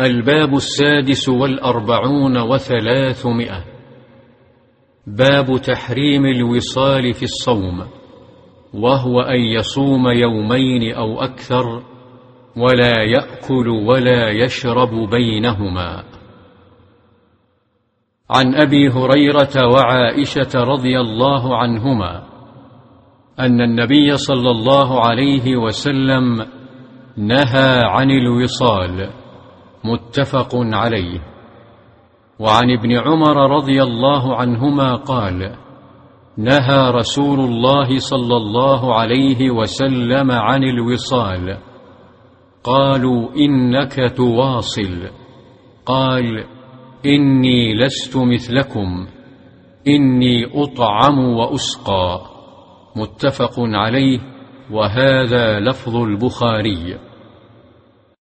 الباب السادس والأربعون وثلاثمائة. باب تحريم الوصال في الصوم وهو أن يصوم يومين أو أكثر ولا يأكل ولا يشرب بينهما. عن أبي هريرة وعائشة رضي الله عنهما أن النبي صلى الله عليه وسلم نهى عن الوصال. متفق عليه. وعن ابن عمر رضي الله عنهما قال نهى رسول الله صلى الله عليه وسلم عن الوصال. قالوا إنك تواصل. قال إني لست مثلكم. إني أطعم وأسقى. متفق عليه. وهذا لفظ البخاري.